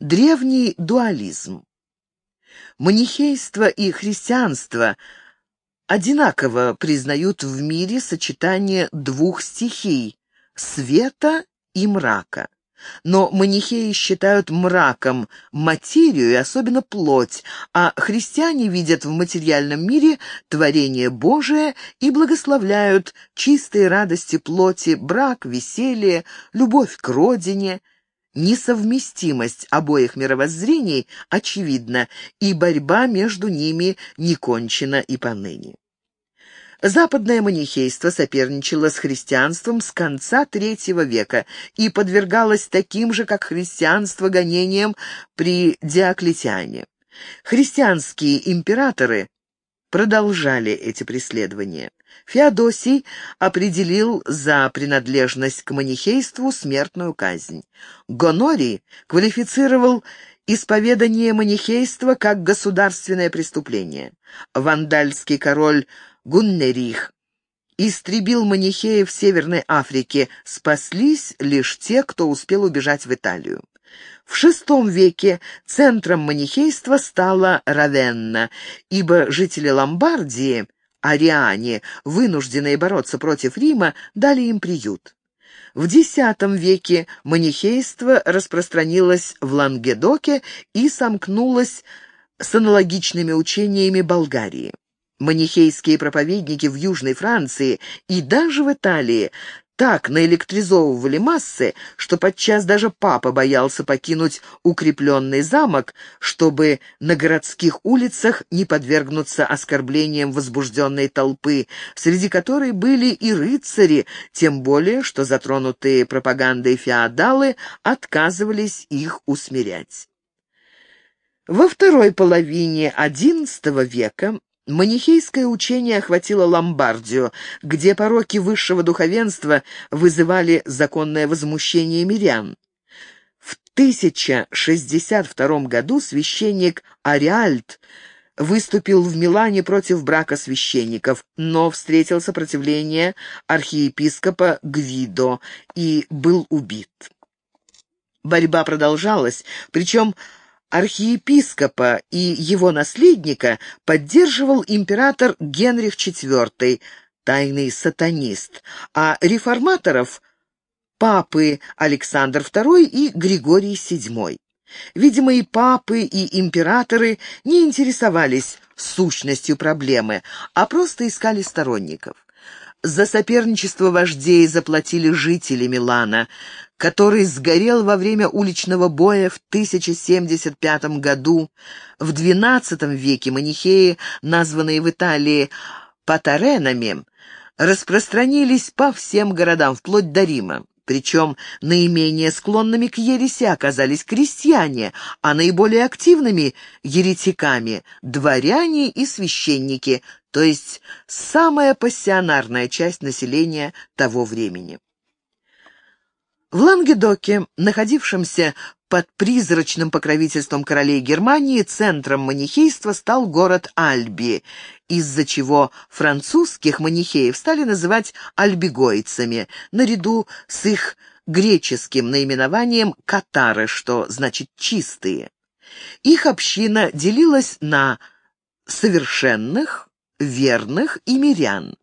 древний дуализм. Манихейство и христианство одинаково признают в мире сочетание двух стихий — света и мрака. Но манихеи считают мраком материю и особенно плоть, а христиане видят в материальном мире творение Божие и благословляют чистые радости плоти, брак, веселье, любовь к родине. Несовместимость обоих мировоззрений очевидна, и борьба между ними не кончена и поныне. Западное манихейство соперничало с христианством с конца III века и подвергалось таким же, как христианство, гонениям при Диоклетиане. Христианские императоры продолжали эти преследования. Феодосий определил за принадлежность к манихейству смертную казнь. Гонорий квалифицировал исповедание манихейства как государственное преступление. Вандальский король Гуннерих. Истребил манихеев в Северной Африке, спаслись лишь те, кто успел убежать в Италию. В VI веке центром манихейства стала Равенна, ибо жители Ломбардии, ариане, вынужденные бороться против Рима, дали им приют. В X веке манихейство распространилось в Лангедоке и сомкнулось с аналогичными учениями Болгарии. Манихейские проповедники в Южной Франции и даже в Италии так наэлектризовывали массы, что подчас даже папа боялся покинуть укрепленный замок, чтобы на городских улицах не подвергнуться оскорблениям возбужденной толпы, среди которой были и рыцари, тем более, что затронутые пропагандой феодалы отказывались их усмирять. Во второй половине XI века Манихейское учение охватило Ломбардию, где пороки высшего духовенства вызывали законное возмущение мирян. В 1062 году священник Ариальт выступил в Милане против брака священников, но встретил сопротивление архиепископа Гвидо и был убит. Борьба продолжалась, причем Архиепископа и его наследника поддерживал император Генрих IV, тайный сатанист, а реформаторов – папы Александр II и Григорий VII. Видимо, и папы, и императоры не интересовались сущностью проблемы, а просто искали сторонников. За соперничество вождей заплатили жители Милана, который сгорел во время уличного боя в 1075 году. В XII веке манихеи, названные в Италии патаренами, распространились по всем городам, вплоть до Рима. Причем наименее склонными к ереси оказались крестьяне, а наиболее активными — еретиками, дворяне и священники, то есть самая пассионарная часть населения того времени. В Лангедоке, находившемся под призрачным покровительством королей Германии, центром манихейства стал город Альби, из-за чего французских манихеев стали называть альбигойцами, наряду с их греческим наименованием «катары», что значит «чистые». Их община делилась на совершенных, верных и мирян.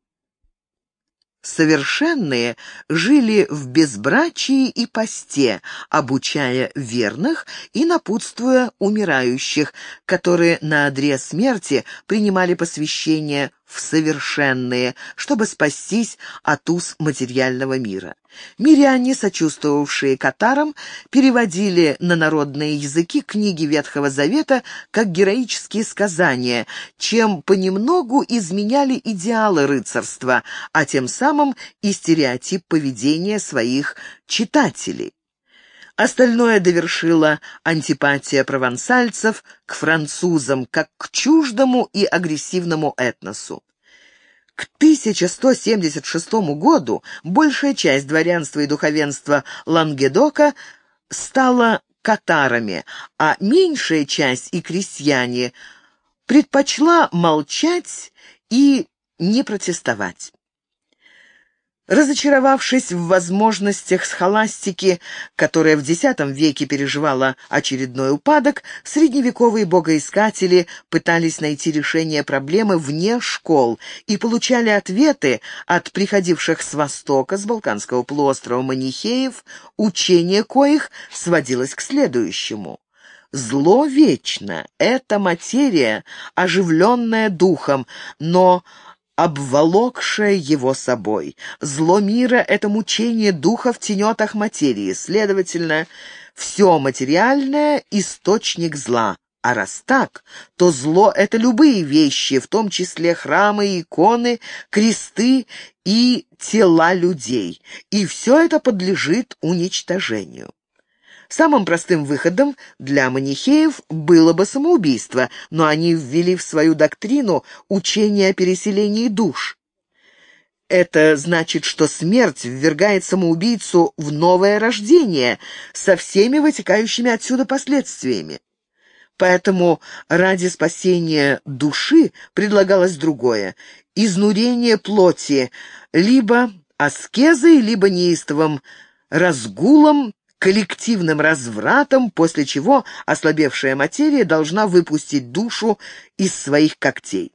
Совершенные жили в безбрачии и посте, обучая верных и напутствуя умирающих, которые на одре смерти принимали посвящение в совершенные, чтобы спастись от уз материального мира. Миряне, сочувствовавшие катарам, переводили на народные языки книги Ветхого Завета как героические сказания, чем понемногу изменяли идеалы рыцарства, а тем самым и стереотип поведения своих читателей. Остальное довершила антипатия провансальцев к французам, как к чуждому и агрессивному этносу. К 1176 году большая часть дворянства и духовенства Лангедока стала катарами, а меньшая часть и крестьяне предпочла молчать и не протестовать. Разочаровавшись в возможностях схоластики, которая в X веке переживала очередной упадок, средневековые богоискатели пытались найти решение проблемы вне школ и получали ответы от приходивших с Востока, с Балканского полуострова манихеев, учение коих сводилось к следующему. Зло вечно — это материя, оживленная духом, но обволокшее его собой. Зло мира — это мучение духа в тенетах материи, следовательно, все материальное — источник зла. А раз так, то зло — это любые вещи, в том числе храмы, иконы, кресты и тела людей, и все это подлежит уничтожению. Самым простым выходом для манихеев было бы самоубийство, но они ввели в свою доктрину учение о переселении душ. Это значит, что смерть ввергает самоубийцу в новое рождение со всеми вытекающими отсюда последствиями. Поэтому ради спасения души предлагалось другое – изнурение плоти, либо аскезой, либо неистовым разгулом коллективным развратом, после чего ослабевшая материя должна выпустить душу из своих когтей.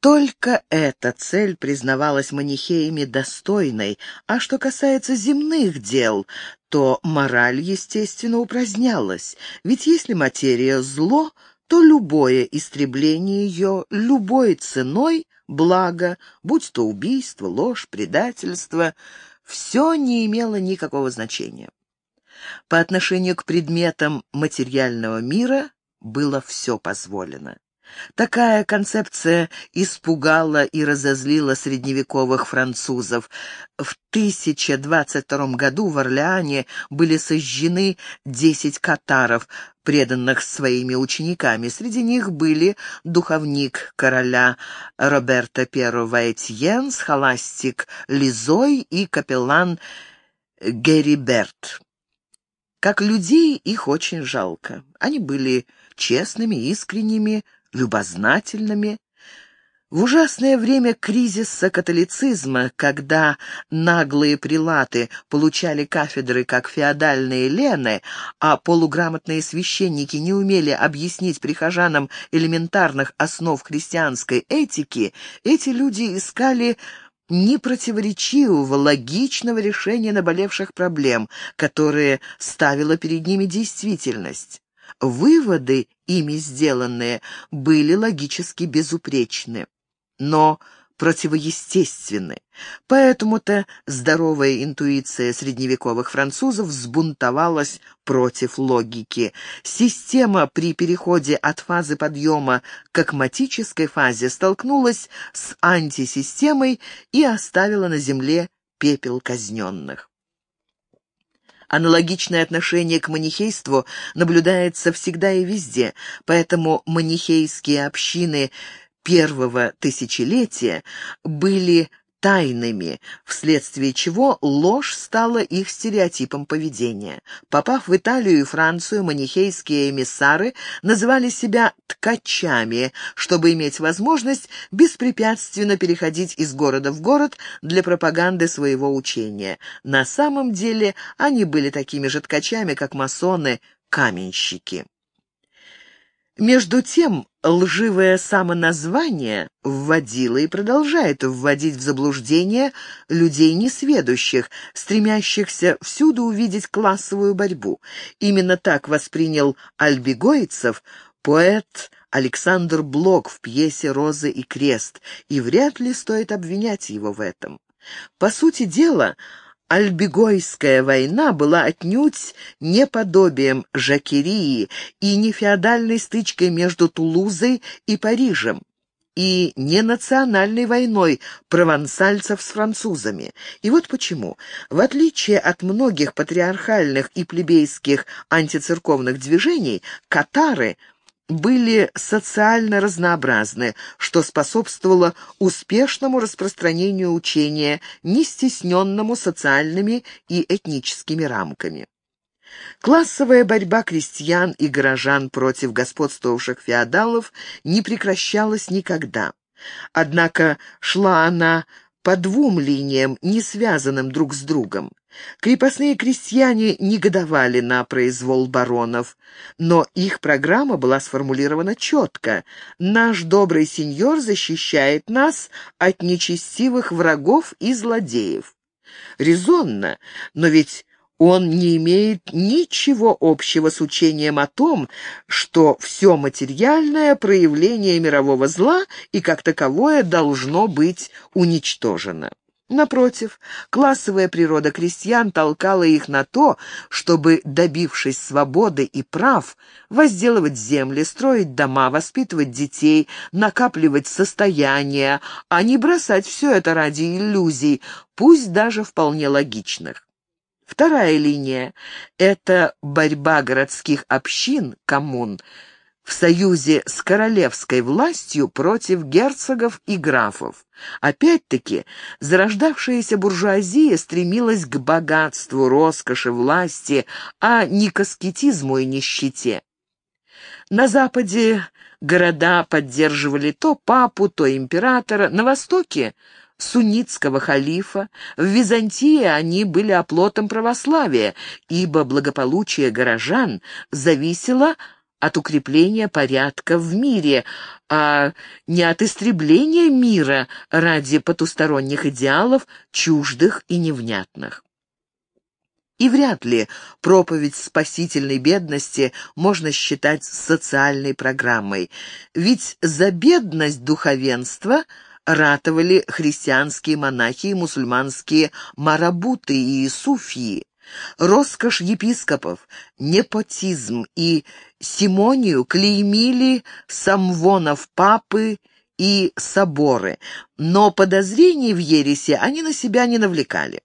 Только эта цель признавалась манихеями достойной, а что касается земных дел, то мораль, естественно, упразднялась, ведь если материя — зло, то любое истребление ее любой ценой — благо, будь то убийство, ложь, предательство — все не имело никакого значения. По отношению к предметам материального мира было все позволено. Такая концепция испугала и разозлила средневековых французов. В 1022 году в Орлеане были сожжены 10 катаров, преданных своими учениками. Среди них были духовник короля Роберта I Этьен, схоластик Лизой и капеллан Гериберт. Как людей их очень жалко. Они были честными, искренними, любознательными. В ужасное время кризиса католицизма, когда наглые прилаты получали кафедры как феодальные лены, а полуграмотные священники не умели объяснить прихожанам элементарных основ христианской этики, эти люди искали непротиворечивого, логичного решения наболевших проблем, которые ставила перед ними действительность. Выводы, ими сделанные, были логически безупречны, но противоестественны. Поэтому-то здоровая интуиция средневековых французов взбунтовалась против логики. Система при переходе от фазы подъема к акматической фазе столкнулась с антисистемой и оставила на земле пепел казненных. Аналогичное отношение к манихейству наблюдается всегда и везде, поэтому манихейские общины первого тысячелетия были тайными, вследствие чего ложь стала их стереотипом поведения. Попав в Италию и Францию, манихейские эмиссары называли себя «ткачами», чтобы иметь возможность беспрепятственно переходить из города в город для пропаганды своего учения. На самом деле они были такими же ткачами, как масоны-каменщики. Между тем, лживое самоназвание вводило и продолжает вводить в заблуждение людей несведущих, стремящихся всюду увидеть классовую борьбу. Именно так воспринял альбегойцев поэт Александр Блок в пьесе «Розы и крест», и вряд ли стоит обвинять его в этом. По сути дела, Альбегойская война была отнюдь не подобием Жакерии и не феодальной стычкой между Тулузой и Парижем, и не национальной войной провансальцев с французами. И вот почему. В отличие от многих патриархальных и плебейских антицерковных движений, катары – были социально разнообразны, что способствовало успешному распространению учения, не стесненному социальными и этническими рамками. Классовая борьба крестьян и горожан против господствовавших феодалов не прекращалась никогда. Однако шла она по двум линиям, не связанным друг с другом. Крепостные крестьяне негодовали на произвол баронов, но их программа была сформулирована четко. «Наш добрый сеньор защищает нас от нечестивых врагов и злодеев». Резонно, но ведь он не имеет ничего общего с учением о том, что все материальное проявление мирового зла и как таковое должно быть уничтожено. Напротив, классовая природа крестьян толкала их на то, чтобы, добившись свободы и прав, возделывать земли, строить дома, воспитывать детей, накапливать состояние, а не бросать все это ради иллюзий, пусть даже вполне логичных. Вторая линия — это борьба городских общин, коммун, в союзе с королевской властью против герцогов и графов. Опять-таки, зарождавшаяся буржуазия стремилась к богатству, роскоши, власти, а не к аскетизму и нищете. На Западе города поддерживали то папу, то императора, на Востоке суннитского халифа, в Византии они были оплотом православия, ибо благополучие горожан зависело от укрепления порядка в мире, а не от истребления мира ради потусторонних идеалов, чуждых и невнятных. И вряд ли проповедь спасительной бедности можно считать социальной программой, ведь за бедность духовенства – ратовали христианские монахи и мусульманские марабуты и суфии. Роскошь епископов, непотизм и симонию клеймили самвонов папы и соборы, но подозрений в ересе они на себя не навлекали.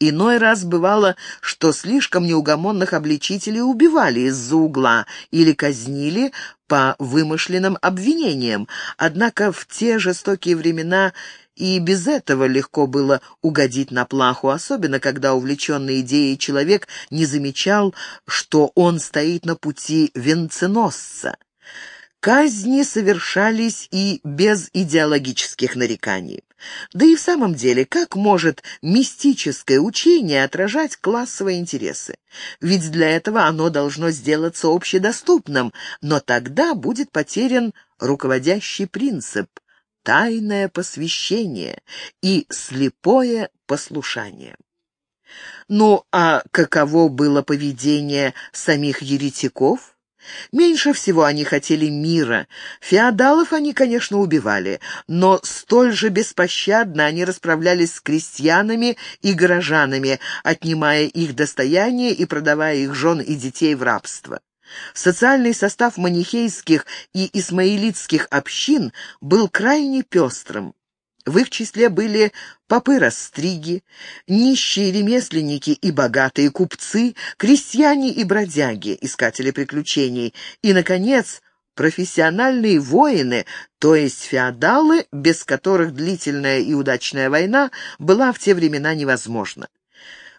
Иной раз бывало, что слишком неугомонных обличителей убивали из-за угла или казнили по вымышленным обвинениям, однако в те жестокие времена и без этого легко было угодить на плаху, особенно когда увлеченный идеей человек не замечал, что он стоит на пути венценосца. Казни совершались и без идеологических нареканий. Да и в самом деле, как может мистическое учение отражать классовые интересы? Ведь для этого оно должно сделаться общедоступным, но тогда будет потерян руководящий принцип – тайное посвящение и слепое послушание. Ну а каково было поведение самих еретиков? Меньше всего они хотели мира. Феодалов они, конечно, убивали, но столь же беспощадно они расправлялись с крестьянами и горожанами, отнимая их достояние и продавая их жен и детей в рабство. Социальный состав манихейских и исмаилитских общин был крайне пестрым. В их числе были попы-растриги, нищие ремесленники и богатые купцы, крестьяне и бродяги, искатели приключений, и, наконец, профессиональные воины, то есть феодалы, без которых длительная и удачная война была в те времена невозможна.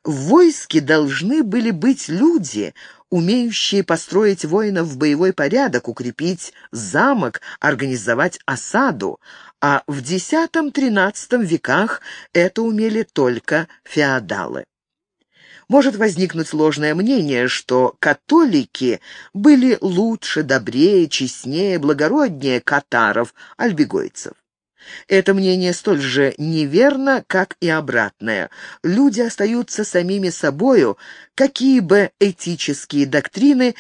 В войске должны были быть люди, умеющие построить воинов в боевой порядок, укрепить замок, организовать осаду, а в X-XIII веках это умели только феодалы. Может возникнуть ложное мнение, что католики были лучше, добрее, честнее, благороднее катаров, альбегойцев. Это мнение столь же неверно, как и обратное. Люди остаются самими собою, какие бы этические доктрины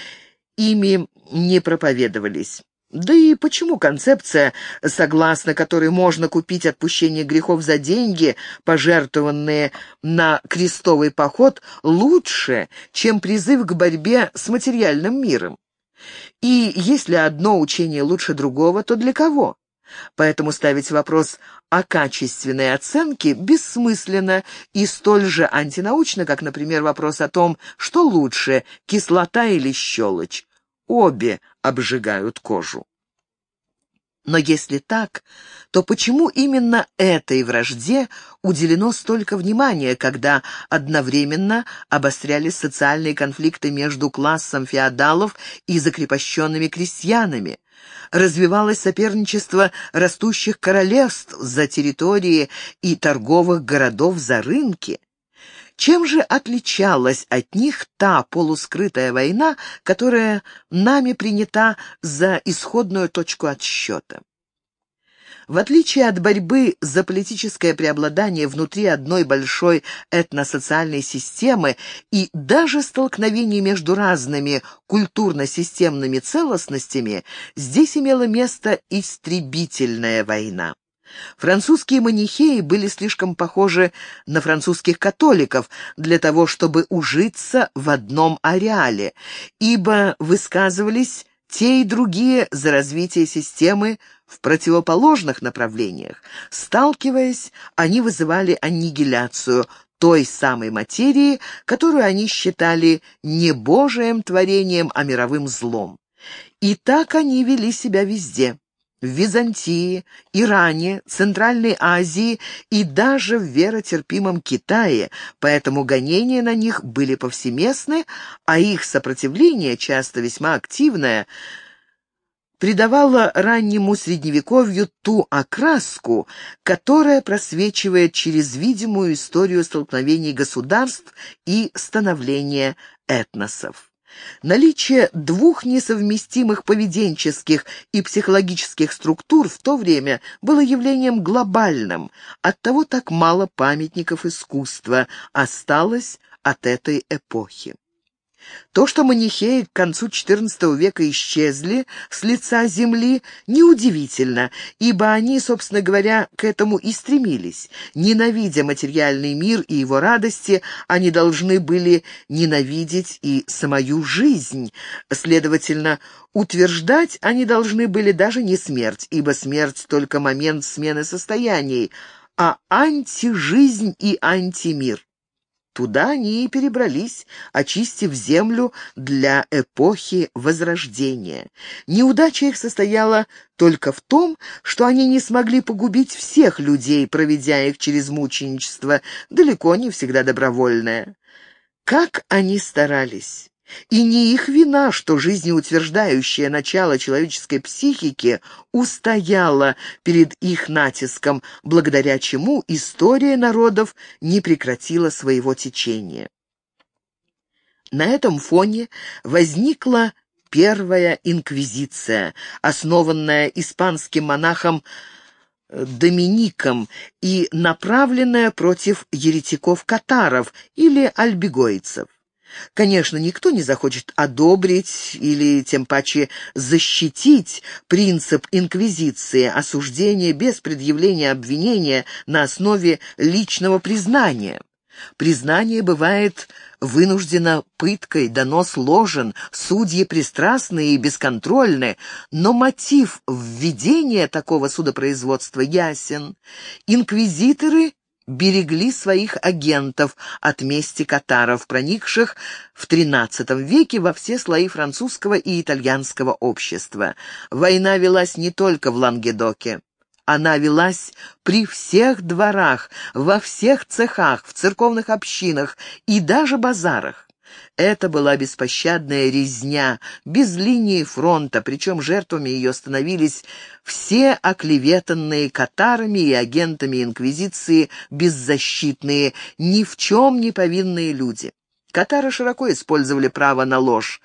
ими не проповедовались. Да и почему концепция, согласно которой можно купить отпущение грехов за деньги, пожертвованные на крестовый поход, лучше, чем призыв к борьбе с материальным миром? И если одно учение лучше другого, то для кого? Поэтому ставить вопрос о качественной оценке бессмысленно и столь же антинаучно, как, например, вопрос о том, что лучше, кислота или щелочь. Обе обжигают кожу. Но если так, то почему именно этой вражде уделено столько внимания, когда одновременно обострялись социальные конфликты между классом феодалов и закрепощенными крестьянами? Развивалось соперничество растущих королевств за территории и торговых городов за рынки. Чем же отличалась от них та полускрытая война, которая нами принята за исходную точку отсчета? В отличие от борьбы за политическое преобладание внутри одной большой этносоциальной системы и даже столкновений между разными культурно-системными целостностями, здесь имела место истребительная война. Французские манихеи были слишком похожи на французских католиков для того, чтобы ужиться в одном ареале, ибо высказывались те и другие за развитие системы в противоположных направлениях. Сталкиваясь, они вызывали аннигиляцию той самой материи, которую они считали не божиим творением, а мировым злом. И так они вели себя везде в Византии, Иране, Центральной Азии и даже в веротерпимом Китае, поэтому гонения на них были повсеместны, а их сопротивление, часто весьма активное, придавало раннему Средневековью ту окраску, которая просвечивает через видимую историю столкновений государств и становления этносов. Наличие двух несовместимых поведенческих и психологических структур в то время было явлением глобальным, оттого так мало памятников искусства осталось от этой эпохи. То, что манихеи к концу XIV века исчезли с лица земли, неудивительно, ибо они, собственно говоря, к этому и стремились. Ненавидя материальный мир и его радости, они должны были ненавидеть и самую жизнь. Следовательно, утверждать они должны были даже не смерть, ибо смерть — только момент смены состояний, а антижизнь и антимир. Туда они и перебрались, очистив землю для эпохи Возрождения. Неудача их состояла только в том, что они не смогли погубить всех людей, проведя их через мученичество, далеко не всегда добровольное. Как они старались! И не их вина, что жизнеутверждающее начало человеческой психики устояло перед их натиском, благодаря чему история народов не прекратила своего течения. На этом фоне возникла Первая инквизиция, основанная испанским монахом Домиником и направленная против еретиков-катаров или альбигойцев. Конечно, никто не захочет одобрить или, тем паче, защитить принцип инквизиции, осуждения без предъявления обвинения на основе личного признания. Признание бывает вынуждено пыткой, донос ложен, судьи пристрастны и бесконтрольны, но мотив введения такого судопроизводства ясен. Инквизиторы берегли своих агентов от мести катаров, проникших в XIII веке во все слои французского и итальянского общества. Война велась не только в Лангедоке. Она велась при всех дворах, во всех цехах, в церковных общинах и даже базарах. Это была беспощадная резня, без линии фронта, причем жертвами ее становились все оклеветанные катарами и агентами Инквизиции беззащитные, ни в чем не повинные люди. Катары широко использовали право на ложь,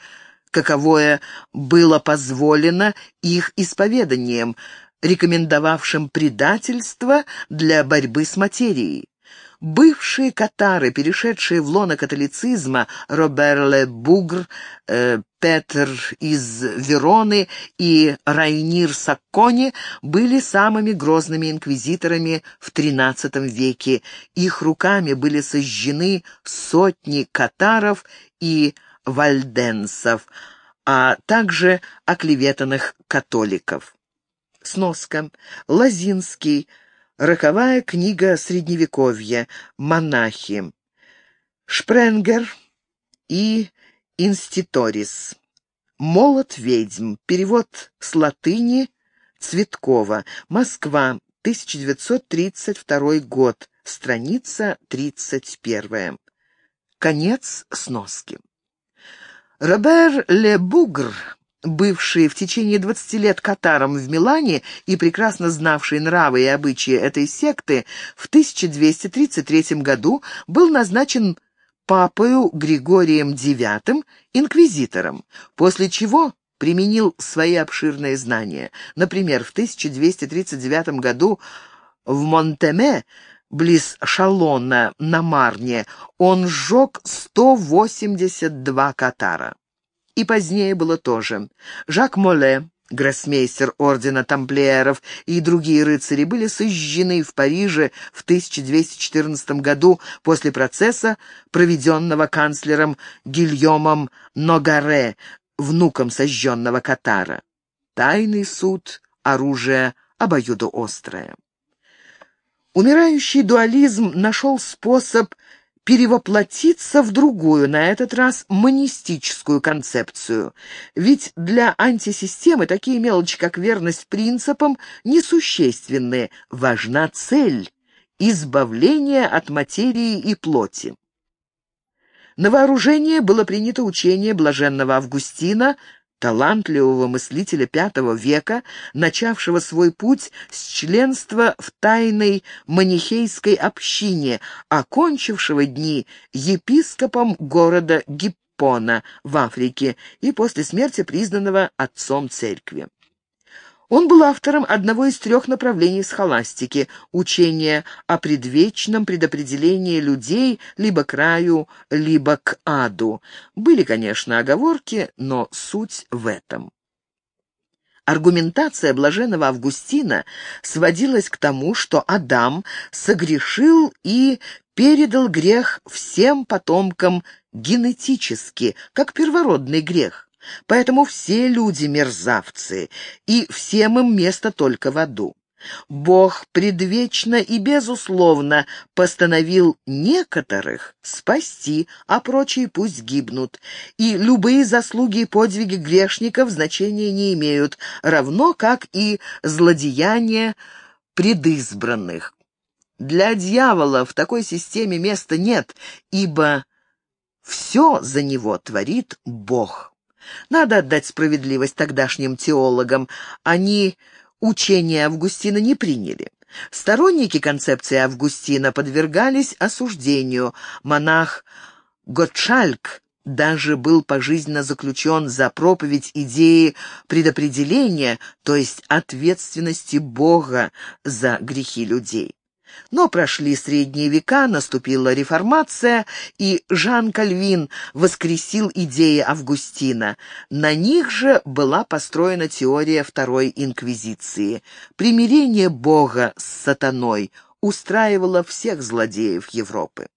каковое было позволено их исповеданием, рекомендовавшим предательство для борьбы с материей. Бывшие катары, перешедшие в лоно католицизма, Робер Ле Бугр, э, Петр из Вероны и Райнир Саккони были самыми грозными инквизиторами в XIII веке. Их руками были сожжены сотни катаров и вальденсов, а также оклеветанных католиков. Сноска. Лазинский. Роковая книга Средневековья. Монахи. Шпренгер и Инститорис. Молот ведьм. Перевод с латыни Цветкова. Москва. 1932 год. Страница 31. Конец сноски. Робер Ле Бугр, бывший в течение 20 лет катаром в Милане и прекрасно знавший нравы и обычаи этой секты, в 1233 году был назначен папою Григорием IX инквизитором, после чего применил свои обширные знания. Например, в 1239 году в Монтеме близ Шалона на Марне, он сжег 182 катара. И позднее было тоже. Жак Моле, гроссмейстер ордена тамплиеров и другие рыцари были сожжены в Париже в 1214 году после процесса, проведенного канцлером Гильомом Ногаре, внуком сожженного Катара. Тайный суд, оружие обоюдоострое. Умирающий дуализм нашел способ перевоплотиться в другую, на этот раз монистическую концепцию. Ведь для антисистемы такие мелочи, как верность принципам, несущественны. Важна цель – избавление от материи и плоти. На вооружение было принято учение блаженного Августина талантливого мыслителя V века, начавшего свой путь с членства в тайной манихейской общине, окончившего дни епископом города Гиппона в Африке и после смерти признанного отцом церкви. Он был автором одного из трех направлений схоластики – учения о предвечном предопределении людей либо к раю, либо к аду. Были, конечно, оговорки, но суть в этом. Аргументация блаженного Августина сводилась к тому, что Адам согрешил и передал грех всем потомкам генетически, как первородный грех. Поэтому все люди мерзавцы, и всем им место только в аду. Бог предвечно и безусловно постановил некоторых спасти, а прочие пусть гибнут, и любые заслуги и подвиги грешников значения не имеют, равно как и злодеяния предизбранных. Для дьявола в такой системе места нет, ибо все за него творит Бог. Надо отдать справедливость тогдашним теологам. Они учение Августина не приняли. Сторонники концепции Августина подвергались осуждению. Монах Готшальк даже был пожизненно заключен за проповедь идеи предопределения, то есть ответственности Бога за грехи людей. Но прошли средние века, наступила реформация, и Жан Кальвин воскресил идеи Августина. На них же была построена теория Второй Инквизиции. Примирение Бога с сатаной устраивало всех злодеев Европы.